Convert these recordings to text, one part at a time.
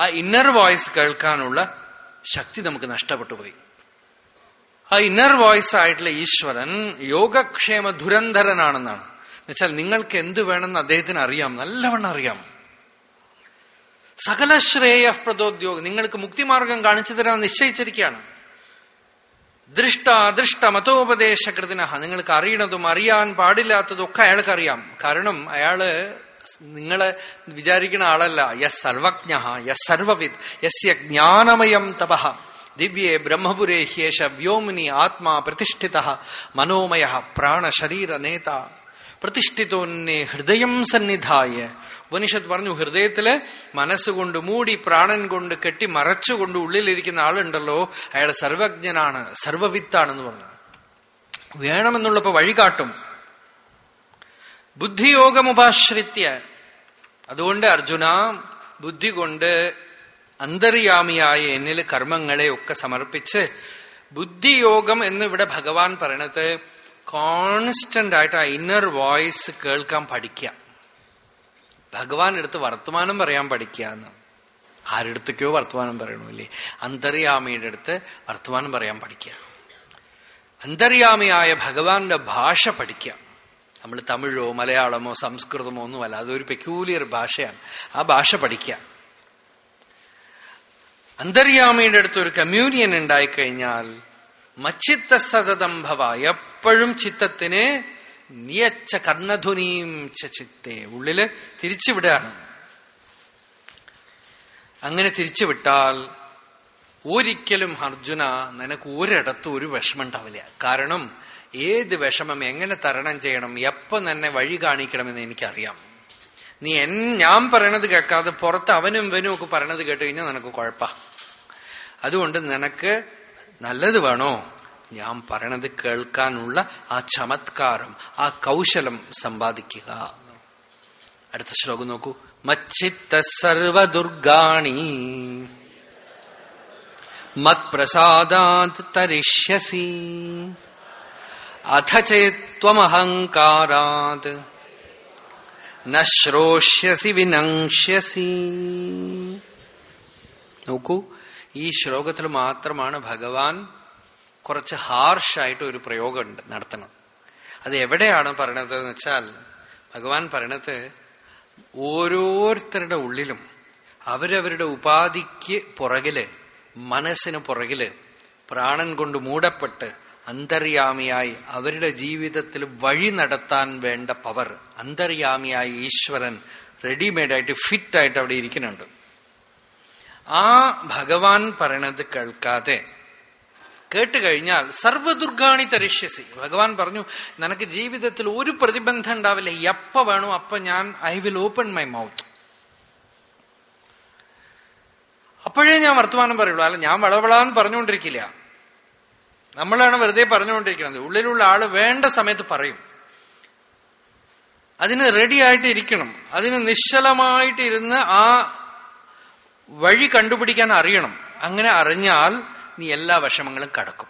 ആ inner voice കേൾക്കാനുള്ള ശക്തി നമുക്ക് നഷ്ടപ്പെട്ടു പോയി. ആ ഇന്നർ വോയിസ് ആയിട്ടുള്ള ഈശ്വരൻ യോഗക്ഷേമ ദുരന്ധരനാണെന്നാണ് എന്നുവെച്ചാൽ നിങ്ങൾക്ക് എന്ത് വേണമെന്ന് അദ്ദേഹത്തിന് അറിയാം നല്ലവണ്ണം അറിയാം. സകല ശ്രേയ പ്രദോദ്യോഗം നിങ്ങൾക്ക് മുക്തിമാർഗം കാണിച്ചു തരാൻ നിശ്ചയിച്ചിരിക്കുകയാണ്. ദൃഷ്ട അദൃഷ്ട മതോപദേശകൃതിന നിങ്ങൾക്ക് അറിയണതും അറിയാൻ പാടില്ലാത്തതും ഒക്കെ അയാൾക്ക് അറിയാം കാരണം അയാൾ നിങ്ങളെ വിചാരിക്കുന്ന ആളല്ല. യസ് സർവജ്ഞ യസ് സർവവിദ് യസ്യ ജ്ഞാനമയം തപഹ ദിവ്യേ ബ്രഹ്മപുരേ ഹ്യേഷ വ്യോമിനി ആത്മാ പ്രതിഷ്ഠിത. മനോമയ പ്രാണശരീര നേത. പ്രതിഷ്ഠിതോന്നെ ഹൃദയം സന്നിധായ. ഉപനിഷത്ത് പറഞ്ഞു ഹൃദയത്തിൽ മനസ്സുകൊണ്ട് മൂടി പ്രാണൻ കൊണ്ട് കെട്ടി മറച്ചുകൊണ്ട് ഉള്ളിലിരിക്കുന്ന ആളുണ്ടല്ലോ. അയാൾ സർവജ്ഞനാണ് സർവവിത്താണെന്ന് പറഞ്ഞു. വേണമെന്നുള്ളപ്പോ വഴികാട്ടും. ബുദ്ധിയോഗമുപാശ്രിത്യ. അതുകൊണ്ട് അർജുന ബുദ്ധി കൊണ്ട് അന്തര്യാമിയായ എന്നിൽ കർമ്മങ്ങളെ ഒക്കെ സമർപ്പിച്ച് ബുദ്ധിയോഗം എന്ന് ഇവിടെ ഭഗവാൻ പറയണത് കോൺസ്റ്റന്റ് ആയിട്ട് ആ ഇന്നർ വോയിസ് കേൾക്കാൻ പഠിക്കുക ഭഗവാൻ എടുത്ത് വർത്തമാനം പറയാൻ പഠിക്കുക എന്നാണ് ആരെടുത്തേക്കോ വർത്തമാനം പറയണമല്ലേ അന്തര്യാമിയുടെ അടുത്ത് വർത്തമാനം പറയാൻ പഠിക്കുക അന്തര്യാമിയായ ഭഗവാന്റെ ഭാഷ പഠിക്കുക നമ്മൾ തമിഴോ മലയാളമോ സംസ്കൃതമോ ഒന്നുമല്ല. അതൊരു പെക്യൂലിയർ ഭാഷയാണ്. ആ ഭാഷ പഠിക്കുക. അന്തര്യാമിയുടെ അടുത്ത് ഒരു കമ്മ്യൂണിയൻ ഉണ്ടായിക്കഴിഞ്ഞാൽ മച്ചിത്ത സതതം ഭവ. എപ്പോഴും ചിത്തത്തിന് നിയച്ച കർണധ്വനിയും ചിത്തെ. ഉള്ളിൽ തിരിച്ചുവിടുകയാണ്. അങ്ങനെ തിരിച്ചുവിട്ടാൽ ഒരിക്കലും അർജുന നിനക്ക് ഒരിടത്തും ഒരു വിഷമം ഉണ്ടാവില്ല. കാരണം ഏത് വിഷമം എങ്ങനെ തരണം ചെയ്യണം എപ്പം തന്നെ വഴി കാണിക്കണമെന്ന് എനിക്കറിയാം. നീ എൻ ഞാൻ പറയണത് കേൾക്കാതെ പുറത്ത് അവനും ഇവനും ഒക്കെ പറയണത് കേട്ട് കഴിഞ്ഞാൽ നിനക്ക് കുഴപ്പ. അതുകൊണ്ട് നിനക്ക് നല്ലത് വേണോ? ഞാൻ പറയണത് കേൾക്കാനുള്ള ആ ചമത്കാരം ആ കൗശലം സമ്പാദിക്കുക. അടുത്ത ശ്ലോകം നോക്കൂ. മച്ചിത്ത സർവദുർഗാണി. മത്പ്രസാദാത് തരിഷ്യസി. അഥ ചേത്വമഹങ്കാരാത് നശ്രോഷ്യസി വിനങ്ഷ്യസി നോക്കൂ ഈ ശ്ലോകത്തിൽ മാത്രമാണ് ഭഗവാൻ കുറച്ച് ഹാർഷായിട്ട് ഒരു പ്രയോഗം നടത്തണം. അത് എവിടെയാണ് പറയണത് എന്ന് വെച്ചാൽ ഭഗവാൻ പറയണത് ഓരോരുത്തരുടെ ഉള്ളിലും അവരവരുടെ ഉപാധിക്ക് പുറകിൽ മനസ്സിന് പുറകിൽ പ്രാണൻ കൊണ്ട് മൂടപ്പെട്ട് അന്തര്യാമിയായി അവരുടെ ജീവിതത്തിൽ വഴി നടത്താൻ വേണ്ട പവർ അന്തര്യാമിയായി ഈശ്വരൻ റെഡിമെയ്ഡായിട്ട് ഫിറ്റായിട്ട് അവിടെ ഇരിക്കുന്നുണ്ട്. ആ ഭഗവാൻ പറയണത് കേൾക്കാതെ കേട്ട് കഴിഞ്ഞാൽ സർവദുർഗാണി തരിഷ്യസി ഭഗവാൻ പറഞ്ഞു നിനക്ക് ജീവിതത്തിൽ ഒരു പ്രതിബന്ധം ഉണ്ടാവില്ല. എപ്പ വേണോ അപ്പൊ ഞാൻ I will open my mouth അപ്പോഴേ ഞാൻ വർത്തമാനം പറയുള്ളൂ. അല്ല ഞാൻ വളവളാന്ന് പറഞ്ഞുകൊണ്ടിരിക്കില്ല. നമ്മളാണ് വെറുതെ പറഞ്ഞുകൊണ്ടിരിക്കുന്നത്. ഉള്ളിലുള്ള ആൾ വേണ്ട സമയത്ത് പറയും. അതിന് റെഡി ആയിട്ട് ഇരിക്കണം. അതിന് നിശ്ചലമായിട്ട് ഇരുന്ന് ആ വഴി കണ്ടുപിടിക്കാൻ അറിയണം. അങ്ങനെ അറിഞ്ഞാൽ നീ എല്ലാ വിഷമങ്ങളും കടക്കും.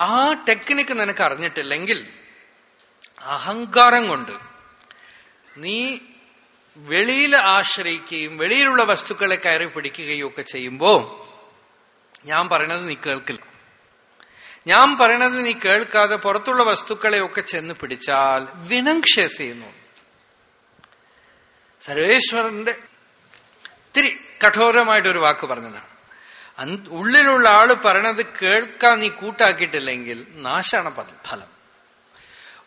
ആ ടെക്നിക്ക് നിനക്ക് അറിഞ്ഞിട്ടില്ലെങ്കിൽ അഹങ്കാരം കൊണ്ട് നീ വെളിയിൽ ആശ്രയിക്കുകയും വെളിയിലുള്ള വസ്തുക്കളെ കയറി പിടിക്കുകയും ഒക്കെ ചെയ്യുമ്പോ ഞാൻ പറയണത് നീ കേൾക്കില്ല. ഞാൻ പറയണത് നീ കേൾക്കാതെ പുറത്തുള്ള വസ്തുക്കളെ ഒക്കെ ചെന്ന് പിടിച്ചാൽ വിനംക്ഷേസ് ചെയ്യുന്നു സർവേശ്വരന്റെ ഇത്തിരി കഠോരമായിട്ടൊരു വാക്ക് പറഞ്ഞതാണ്. ഉള്ളിലുള്ള ആൾ പറയണത് കേൾക്കാൻ നീ കൂട്ടാക്കിയിട്ടില്ലെങ്കിൽ നാശാണ് ഫലം.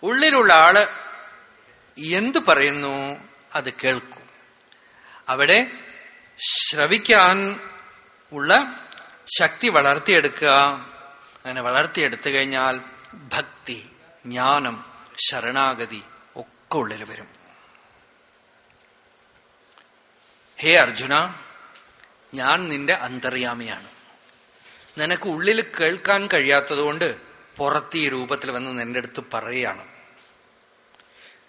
ഉള്ളിലുള്ള ആൾ എന്തു പറയുന്നു അത് കേൾക്കും. അവിടെ ശ്രവിക്കാൻ ഉള്ള ശക്തി വളർത്തിയെടുക്കുക അങ്ങനെ വളർത്തിയെടുത്തു കഴിഞ്ഞാൽ ഭക്തി ജ്ഞാനം ശരണാഗതി ഒക്കെ ഉള്ളിൽ വരും. ഹേ അർജുന ഞാൻ നിന്റെ അന്തർയാമിയാണ് നിനക്ക് ഉള്ളിൽ കേൾക്കാൻ കഴിയാത്തതുകൊണ്ട് പുറത്ത് ഈ രൂപത്തിൽ വന്ന് നിന്റെ അടുത്ത് പറയുകയാണ്.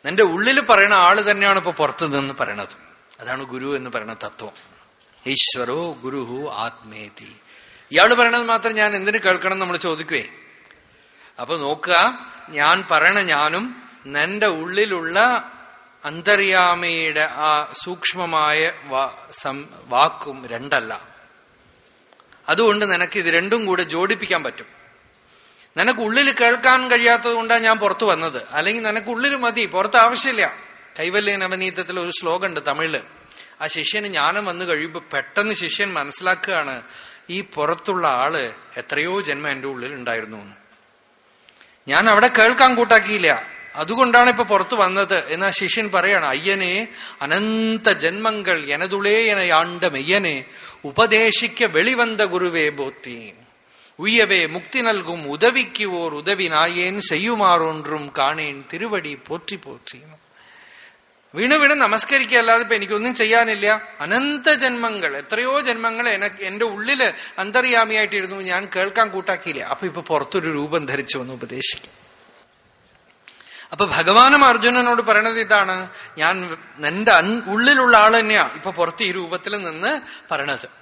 നിന്റെ ഉള്ളിൽ പറയുന്ന ആൾ തന്നെയാണ് ഇപ്പൊ പുറത്തു നിന്ന് പറയണത്. അതാണ് ഗുരു എന്ന് പറയുന്ന തത്വം. ഈശ്വരോ ഗുരുഹു ആത്മേതി. ഇയാൾ പറയണത് മാത്രം ഞാൻ എന്തിനു കേൾക്കണം നമ്മൾ ചോദിക്കുവേ? അപ്പൊ നോക്കുക ഞാൻ പറയണ ഞാനും നിന്റെ ഉള്ളിലുള്ള അന്തര്യാമയുടെ ആ സൂക്ഷ്മമായ വാക്കും രണ്ടല്ല. അതുകൊണ്ട് നിനക്ക് ഇത് രണ്ടും കൂടെ ജോഡിപ്പിക്കാൻ പറ്റും. നിനക്ക് ഉള്ളിൽ കേൾക്കാൻ കഴിയാത്തത് കൊണ്ടാണ് ഞാൻ പുറത്തു വന്നത്. അല്ലെങ്കിൽ നിനക്ക് ഉള്ളിൽ മതി പുറത്ത് ആവശ്യമില്ല. കൈവല്യ നവനീതത്തിൽ ഒരു ശ്ലോകമുണ്ട് തമിഴിൽ. ആ ശിഷ്യന് ജ്ഞാനം വന്നു കഴിയുമ്പോൾ പെട്ടെന്ന് ശിഷ്യൻ മനസ്സിലാക്കുകയാണ് ഈ പുറത്തുള്ള ആൾ എത്രയോ ജന്മം എന്റെ ഉള്ളിൽ ഉണ്ടായിരുന്നു ഞാൻ അവിടെ കേൾക്കാൻ കൂട്ടാക്കിയില്ല. അതുകൊണ്ടാണ് ഇപ്പൊ പുറത്തു വന്നത് എന്നാ ശിഷ്യൻ പറയാണ് അയ്യനെ അനന്ത ജന്മങ്ങൾ എനതുളേ എന യാണ്ട മെയ്യനെ ഉപദേശിക്ക വെളിവന്ത ഗുരുവേ ബോത്തി ഉയ്യവേ മുക്തി നൽകും ഉദവിക്കുവോർ ഓർ ഉദവി നായേൻ ചെയ്യുമാറൊന്നും കാണേൻ തിരുവടി പോറ്റി പോറ്റിയും വീണ് വീണ് നമസ്കരിക്കുക അല്ലാതെ ഇപ്പൊ എനിക്കൊന്നും ചെയ്യാനില്ല. അനന്ത ജന്മങ്ങൾ എത്രയോ ജന്മങ്ങൾ എന്റെ ഉള്ളിൽ അന്തർയാമിയായിട്ടിരുന്നു ഞാൻ കേൾക്കാൻ കൂട്ടാക്കിയില്ല. അപ്പൊ ഇപ്പൊ പുറത്തൊരു രൂപം ധരിച്ചു വന്ന് ഉപദേശിക്കും. അപ്പൊ ഭഗവാനും അർജുനനോട് പറയണത് ഇതാണ്. ഞാൻ എന്റെ ഉള്ളിലുള്ള ആൾ തന്നെയാ. ഇപ്പൊ പുറത്ത് ഈ രൂപത്തിൽ നിന്ന് പറയണത്.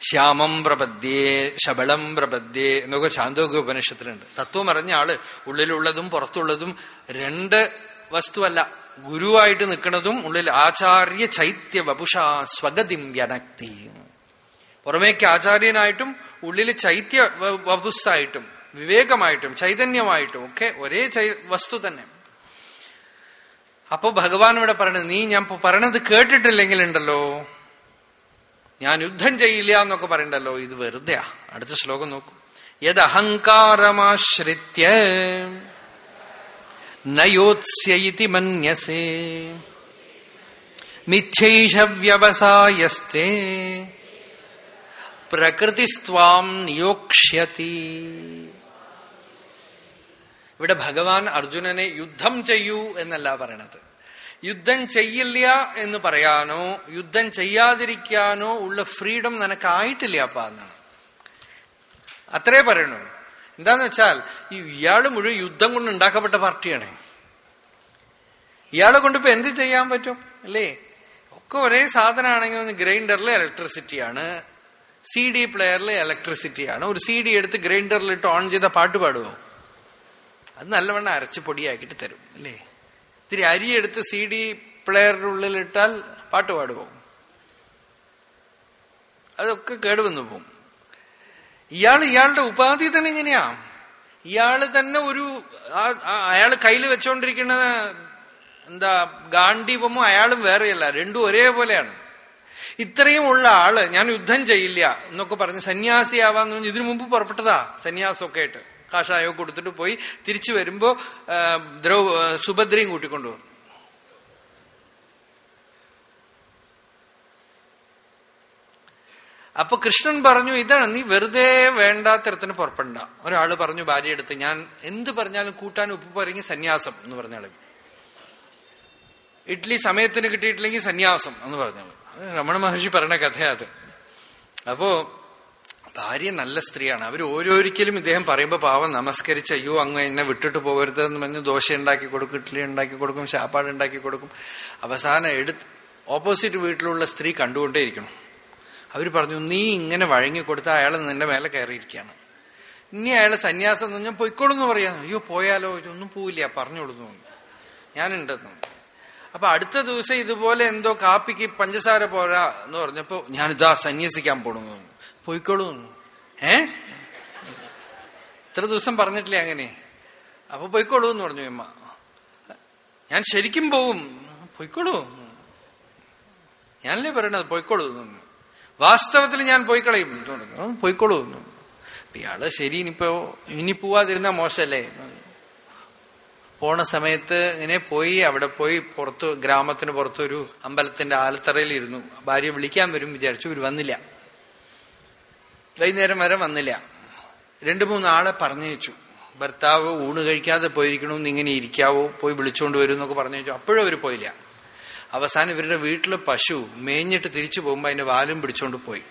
ശ്യാമം പ്രപദ്യേ ശബളം പ്രപദ്യേ എന്നൊക്കെ ശാന്തോഗ്യ ഉപനിഷത്തിലുണ്ട്. തത്വം അറിഞ്ഞ ആൾ ഉള്ളിലുള്ളതും പുറത്തുള്ളതും രണ്ട് വസ്തുവല്ല. ഗുരുവായിട്ട് നിൽക്കുന്നതും ഉള്ളിൽ ആചാര്യ ചൈത്യ വപുഷ സ്വഗതിം വ്യനക്തി. പുറമേക്ക് ആചാര്യനായിട്ടും ഉള്ളിൽ ചൈത്യ വപുസ്സായിട്ടും വിവേകമായിട്ടും ചൈതന്യമായിട്ടും ഒക്കെ ഒരേ വസ്തു തന്നെ. അപ്പോ ഭഗവാൻ ഇവിടെ പറയണത് നീ ഞാൻ പറയണത് കേട്ടിട്ടില്ലെങ്കിൽ ഉണ്ടല്ലോ ഞാൻ യുദ്ധം ചെയ്യില്ല എന്നൊക്കെ പറയണ്ടല്ലോ. ഇത് വെറുതെയാ. അടുത്ത ശ്ലോകം നോക്കൂ. യദഹങ്കാരമാശ്രിത്യ നയോത്സ്യയിതി മന്യസേ. മിഥ്യൈഷ വ്യവസായസ്തേ പ്രകൃതിസ്വാം നിയോക്ഷ്യതി. ഇവിടെ ഭഗവാൻ അർജുനനെ യുദ്ധം ചെയ്യൂ എന്നല്ല പറയണത്. യുദ്ധം ചെയ്യില്ല എന്ന് പറയാനോ യുദ്ധം ചെയ്യാതിരിക്കാനോ ഉള്ള ഫ്രീഡം നിനക്കായിട്ടില്ല അപ്പ എന്നാണ്. അത്രേ പറയണു. എന്താന്ന് വെച്ചാൽ ഈ ഇയാൾ മുഴുവൻ യുദ്ധം കൊണ്ട് ഉണ്ടാക്കപ്പെട്ട പാർട്ടിയാണ്. ഇയാളെ കൊണ്ട് ഇപ്പൊ എന്ത് ചെയ്യാൻ പറ്റും അല്ലേ? ഒക്കെ ഒരേ സാധനമാണെങ്കിൽ ഗ്രൈൻഡറിൽ ഇലക്ട്രിസിറ്റിയാണ് സി ഡി പ്ലെയറിൽ ഇലക്ട്രിസിറ്റിയാണ് ഒരു സി ഡി എടുത്ത് ഗ്രൈൻഡറിൽ ഇട്ട് ഓൺ ചെയ്ത പാട്ട് പാടുമോ അത് നല്ലവണ്ണം അരച്ച് പൊടിയാക്കിയിട്ട് തരും അല്ലേ? ഇത്തിരി അരിയെടുത്ത് സി ഡി പ്ലെയറിന്റെ ഉള്ളിലിട്ടാൽ പാട്ട് പാടുപോകും. അതൊക്കെ കേടുവന്നു പോകും ഇയാൾ ഇയാളുടെ ഉപാധി തന്നെ എങ്ങനെയാ ഇയാൾ തന്നെ ഒരു അയാൾ കയ്യിൽ വെച്ചോണ്ടിരിക്കുന്ന എന്താ ഗാന്ഡീപമോ അയാളും വേറെയല്ല രണ്ടും ഒരേപോലെയാണ്. ഇത്രയും ഉള്ള ആൾ ഞാൻ യുദ്ധം ചെയ്യില്ല എന്നൊക്കെ പറഞ്ഞ് സന്യാസിയാവാന്ന് പറഞ്ഞ് ഇതിനു മുമ്പ് പുറപ്പെട്ടതാ സന്യാസമൊക്കെ ആയിട്ട്. കാഷായോ കൊടുത്തിട്ട് പോയി തിരിച്ചു വരുമ്പോ ദ്രൗ സുഭദ്രയും കൂട്ടിക്കൊണ്ടുവന്നു അപ്പൊ കൃഷ്ണൻ പറഞ്ഞു ഇതാണ് നീ വെറുതെ വേണ്ടാത്തരത്തിന് പുറപ്പെടണ്ട. ഒരാൾ പറഞ്ഞു ഭാര്യ എടുത്ത് ഞാൻ എന്ത് പറഞ്ഞാലും കൂട്ടാൻ ഉപ്പ് പറങ്ങി സന്യാസം എന്ന് പറഞ്ഞാളെ ഇഡ്ലി സമയത്തിന് കിട്ടിയിട്ടില്ലെങ്കിൽ സന്യാസം എന്ന് പറഞ്ഞാൾ രമണ മഹർഷി പറഞ്ഞ കഥയാ അത്. അപ്പോ ഭാര്യ നല്ല സ്ത്രീയാണ്. അവർ ഓരോരിക്കലും ഇദ്ദേഹം പറയുമ്പോൾ പാവം നമസ്കരിച്ച് അയ്യോ അങ്ങ് എന്നെ വിട്ടിട്ട് പോകരുത് എന്ന് പറഞ്ഞ് ദോശ ഉണ്ടാക്കി കൊടുക്കും ഇഡ്ഡലി ഉണ്ടാക്കി കൊടുക്കും ശാപ്പാട് ഉണ്ടാക്കി കൊടുക്കും. അവസാനം എടുത്ത് ഓപ്പോസിറ്റ് വീട്ടിലുള്ള സ്ത്രീ കണ്ടുകൊണ്ടേയിരിക്കണം അവർ പറഞ്ഞു നീ ഇങ്ങനെ വഴങ്ങി കൊടുത്താൽ അയാൾ നിന്റെ മേലെ കയറിയിരിക്കുകയാണ്. ഇനി അയാൾ സന്യാസം എന്ന് പറഞ്ഞാൽ പൊയ്ക്കോളൂന്ന് പറയാം. അയ്യോ പോയാലോ? ഒന്നും പോവില്ല പറഞ്ഞോളൂന്ന് ഞാനുണ്ടെന്ന്. അപ്പൊ അടുത്ത ദിവസം ഇതുപോലെ എന്തോ കാപ്പിക്ക് പഞ്ചസാര പോരാ എന്ന് പറഞ്ഞപ്പോ ഞാനിതാ സന്യസിക്കാൻ പോണു പോയിക്കോളൂ ഏ? ഇത്ര ദിവസം പറഞ്ഞിട്ടില്ലേ അങ്ങനെ? അപ്പൊ പോയിക്കോളൂ എന്ന് പറഞ്ഞു അമ്മ ഞാൻ ശരിക്കും പോവും. പോയിക്കോളൂ. ഞാനല്ലേ പറയണത് പോയിക്കോളൂ വാസ്തവത്തിൽ ഞാൻ പോയി കളയും പോയിക്കോളൂ ഇയാൾ ശരി ഇനിയിപ്പോ ഇനി പോവാതിരുന്ന മോശല്ലേ? പോണ സമയത്ത് ഇങ്ങനെ പോയി അവിടെ പോയി പുറത്ത് ഗ്രാമത്തിന് പുറത്തൊരു അമ്പലത്തിന്റെ ആലത്തറയിൽ ഇരുന്നു. ഭാര്യ വിളിക്കാൻ വരും വിചാരിച്ചു ഇവർ വന്നില്ല. വൈകുന്നേരം വരെ വന്നില്ല. രണ്ടു മൂന്നാളെ പറഞ്ഞു പറഞ്ഞയച്ചു. ഭർത്താവ് ഊണ് കഴിക്കാതെ പോയിരിക്കണമെന്ന് ഇങ്ങനെ ഇരിക്കാവോ പോയി വിളിച്ചുകൊണ്ട് വരും എന്നൊക്കെ പറഞ്ഞു വെച്ചു അപ്പോഴും അവർ പോയില്ല. അവസാനം ഇവരുടെ വീട്ടിൽ പശു മേഞ്ഞിട്ട് തിരിച്ചു പോകുമ്പോ അതിന്റെ വാലും പിടിച്ചോണ്ട് പോയി.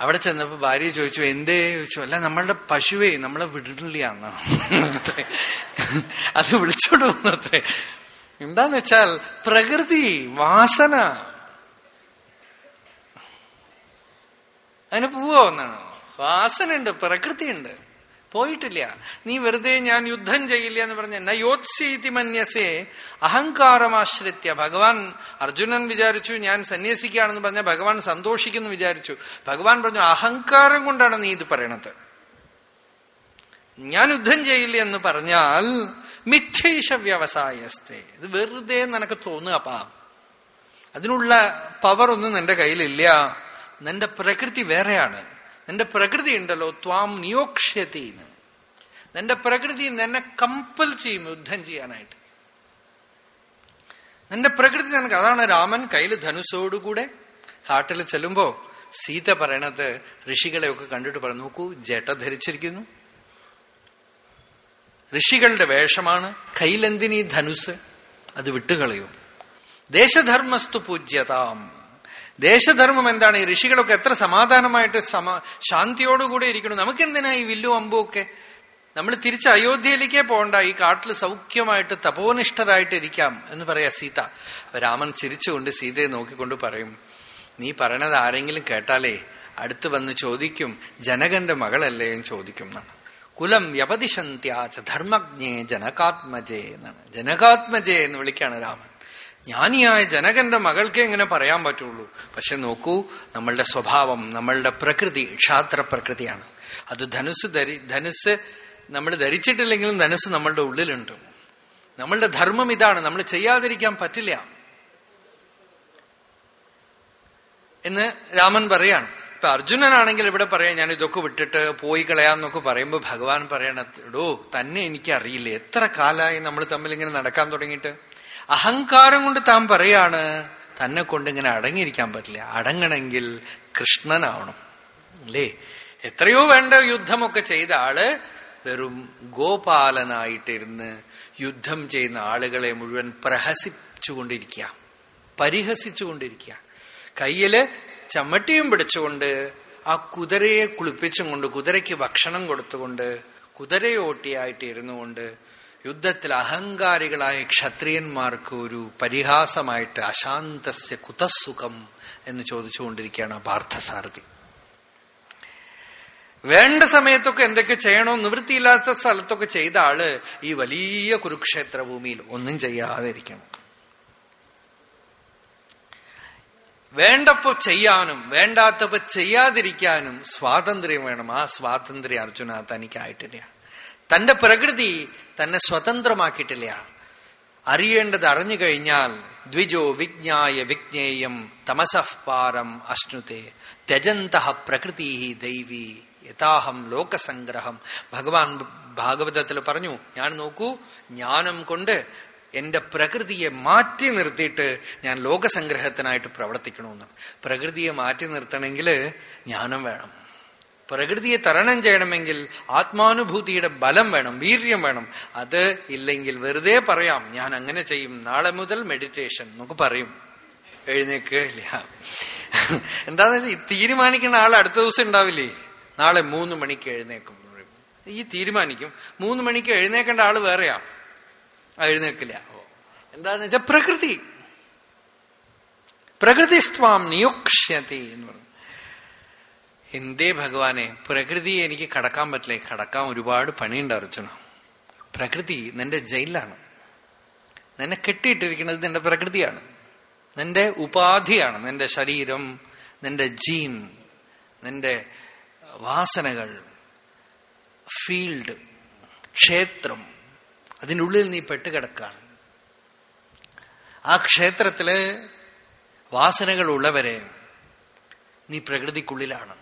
അവിടെ ചെന്നപ്പോ ഭാര്യ ചോദിച്ചു എന്തേ? ചോദിച്ചു അല്ല നമ്മളുടെ പശുവേ നമ്മളെ വിടില്ല അത് വിളിച്ചോണ്ട് വന്നത്രേ. എന്താന്ന് വെച്ചാൽ പ്രകൃതി വാസന. അതിന് പോവോ എന്നാണ് വാസനയുണ്ട് പ്രകൃതിയുണ്ട്. പോയിട്ടില്ല. നീ വെറുതെ ഞാൻ യുദ്ധം ചെയ്യില്ല എന്ന് പറഞ്ഞ നയോത്സീതി മന്യസേ അഹങ്കാരമാശ്രിത്യ. ഭഗവാൻ അർജുനൻ വിചാരിച്ചു ഞാൻ സന്യസിക്കുകയാണെന്ന് പറഞ്ഞ ഭഗവാൻ സന്തോഷിക്കുന്നു വിചാരിച്ചു. ഭഗവാൻ പറഞ്ഞു അഹങ്കാരം കൊണ്ടാണ് നീ ഇത് പറയണത്. ഞാൻ യുദ്ധം ചെയ്യില്ല എന്ന് പറഞ്ഞാൽ മിഥ്യൈഷ വ്യവസായസ്ഥേ. ഇത് വെറുതെ നിനക്ക് തോന്നുക തോന്നുകപ്പാ അതിനുള്ള പവർ ഒന്നും നിന്റെ കയ്യിലില്ല. നിന്റെ പ്രകൃതി വേറെയാണ്. നിന്റെ പ്രകൃതി ഉണ്ടല്ലോ ത്വാം നിയോക്ഷ്യത്തി നിന്റെ പ്രകൃതി നിന്നെ കമ്പൽ ചെയ്യും യുദ്ധം ചെയ്യാനായിട്ട്. നിന്റെ പ്രകൃതി നിനക്ക് അതാണ് രാമൻ കയ്യിൽ ധനുസോടുകൂടെ കാട്ടിൽ ചെല്ലുമ്പോ സീത പറയണത് ഋഷികളെയൊക്കെ കണ്ടിട്ട് പറഞ്ഞു നോക്കൂ ജട്ട ധരിച്ചിരിക്കുന്നു. ഋഷികളുടെ വേഷമാണ്. കയ്യിലെന്തിനീ ധനുസ്? അത് വിട്ടുകളയും. ദേശധർമ്മസ്തു പൂജ്യതാം. ദേശധർമ്മം എന്താണ്? ഈ ഋഷികളൊക്കെ എത്ര സമാധാനമായിട്ട് സമ ശാന്തിയോടുകൂടെ ഇരിക്കണം നമുക്കെന്തിനാ ഈ വില്ലു അമ്പുമൊക്കെ നമ്മൾ തിരിച്ച് അയോധ്യയിലേക്കേ പോകണ്ട. ഈ കാട്ടിൽ സൗഖ്യമായിട്ട് തപോനിഷ്ഠരായിട്ട് ഇരിക്കാം എന്ന് പറയാ സീത. രാമൻ ചിരിച്ചുകൊണ്ട് സീതയെ നോക്കിക്കൊണ്ട് പറയും നീ പറയണത് ആരെങ്കിലും കേട്ടാലേ അടുത്ത് വന്ന് ചോദിക്കും. ജനകന്റെ മകളല്ലേ? എന്ന് ചോദിക്കും കുലം വ്യപതിശന്ത്യാച ധർമ്മജ്ഞേ ജനകാത്മജേ എന്നാണ്. ജനകാത്മജേ എന്ന് വിളിക്കാണ് രാമൻ. ജ്ഞാനിയായ ജനകന്റെ മകൾക്കേ ഇങ്ങനെ പറയാൻ പറ്റുള്ളൂ. പക്ഷെ നോക്കൂ നമ്മളുടെ സ്വഭാവം നമ്മളുടെ പ്രകൃതി ക്ഷാത്ര പ്രകൃതിയാണ്. അത് ധനുസ് ധരി ധനുസ് നമ്മൾ ധരിച്ചിട്ടില്ലെങ്കിലും ധനുസ് നമ്മളുടെ ഉള്ളിലുണ്ട്. നമ്മളുടെ ധർമ്മം ഇതാണ്. നമ്മൾ ചെയ്യാതിരിക്കാൻ പറ്റില്ല. എന്ന് രാമൻ പറയാണ്. ഇപ്പൊ അർജുനനാണെങ്കിൽ ഇവിടെ പറയാം ഞാൻ ഇതൊക്കെ വിട്ടിട്ട് പോയി കളയാന്നൊക്കെ പറയുമ്പോ ഭഗവാൻ പറയണോ തന്നെ എനിക്ക് അറിയില്ല എത്ര കാലമായി നമ്മൾ തമ്മിൽ ഇങ്ങനെ നടക്കാൻ തുടങ്ങിയിട്ട്? അഹങ്കാരം കൊണ്ട് താൻ പറയാണ് തന്നെ കൊണ്ട് ഇങ്ങനെ അടങ്ങിയിരിക്കാൻ പറ്റില്ല. അടങ്ങണമെങ്കിൽ കൃഷ്ണനാവണം. അല്ലേ? എത്രയോ വേണ്ട യുദ്ധമൊക്കെ ചെയ്ത ആൾ വെറും ഗോപാലനായിട്ടിരുന്ന് യുദ്ധം ചെയ്യുന്ന ആളുകളെ മുഴുവൻ പ്രഹസിച്ചുകൊണ്ടിരിക്കുക പരിഹസിച്ചുകൊണ്ടിരിക്കുക. കയ്യിൽ ചമ്മട്ടിയും പിടിച്ചുകൊണ്ട് ആ കുതിരയെ കുളിപ്പിച്ചും കൊണ്ട് കുതിരയ്ക്ക് ഭക്ഷണം കൊടുത്തുകൊണ്ട് കുതിരയോട്ടിയായിട്ട് ഇരുന്നുകൊണ്ട് യുദ്ധത്തിൽ അഹങ്കാരികളായ ക്ഷത്രിയന്മാർക്ക് ഒരു പരിഹാസമായിട്ട് അശാന്തസ്യ കുതസുഖം എന്ന് ചോദിച്ചുകൊണ്ടിരിക്കുകയാണ് പാർത്ഥസാരഥി. വേണ്ട സമയത്തൊക്കെ എന്തൊക്കെ ചെയ്യണോ നിവൃത്തിയില്ലാത്ത സ്ഥലത്തൊക്കെ ചെയ്ത ആൾ ഈ വലിയ കുരുക്ഷേത്ര ഭൂമിയിൽ ഒന്നും ചെയ്യാതെ ഇരിക്കണം വേണ്ടപ്പോ ചെയ്യാനും വേണ്ടാത്തപ്പോ ചെയ്യാതിരിക്കാനും സ്വാതന്ത്ര്യം വേണം. ആ സ്വാതന്ത്ര്യം അർജുന തനിക്കായിട്ടില്ല. തന്റെ പ്രകൃതി തന്നെ സ്വതന്ത്രമാക്കിയിട്ടില്ല. അറിയേണ്ടത് അറിഞ്ഞു കഴിഞ്ഞാൽ ദ്വിജോ വിജ്ഞായ വിജ്ഞേയം തമസഃപാരം അശ്നുത്തെ ത്യജന്ത പ്രകൃതി ദൈവി. യഥാഹം ലോകസംഗ്രഹം. ഭഗവാൻ ഭാഗവതത്തിൽ പറഞ്ഞു ഞാൻ നോക്കൂ ജ്ഞാനം കൊണ്ട് എന്റെ പ്രകൃതിയെ മാറ്റി നിർത്തിയിട്ട് ഞാൻ ലോകസംഗ്രഹത്തിനായിട്ട് പ്രവർത്തിക്കണമെന്ന്. പ്രകൃതിയെ മാറ്റി നിർത്തണമെങ്കിൽ ജ്ഞാനം വേണം. പ്രകൃതിയെ തരണം ചെയ്യണമെങ്കിൽ ആത്മാനുഭൂതിയുടെ ബലം വേണം വീര്യം വേണം. അത് ഇല്ലെങ്കിൽ വെറുതെ പറയാം ഞാൻ അങ്ങനെ ചെയ്യും നാളെ മുതൽ മെഡിറ്റേഷൻ നമുക്ക് പറയും. എഴുന്നേക്ക് ഇല്ല എന്താന്ന് വെച്ചാൽ തീരുമാനിക്കുന്ന ആൾ അടുത്ത ദിവസം ഉണ്ടാവില്ലേ? നാളെ മൂന്ന് മണിക്ക് എഴുന്നേക്കും ഈ തീരുമാനിക്കും. മൂന്ന് മണിക്ക് എഴുന്നേക്കേണ്ട ആൾ വേറെയാ. എഴുന്നേക്കില്ല എന്താന്ന് വെച്ചാൽ പ്രകൃതി. പ്രകൃതി സ്വാം നിയോക്ഷ്യതി എന്ന് പറഞ്ഞു. എന്തേ ഭഗവാനെ പ്രകൃതി എനിക്ക് കടക്കാൻ പറ്റില്ല. കടക്കാൻ ഒരുപാട് പണിയുണ്ട് അർജുന. പ്രകൃതി നിന്റെ ജയിലാണ് നിന്നെ കെട്ടിയിട്ടിരിക്കുന്നത് നിന്റെ പ്രകൃതിയാണ്. നിന്റെ ഉപാധിയാണ്. നിന്റെ ശരീരം നിന്റെ ജീൻ നിന്റെ വാസനകൾ ഫീൽഡ് ക്ഷേത്രം. അതിനുള്ളിൽ നീ പെട്ടുകിടക്കാണ് ആ ക്ഷേത്രത്തിൽ വാസനകൾ ഉള്ളവരെ നീ പ്രകൃതിക്കുള്ളിലാണ്.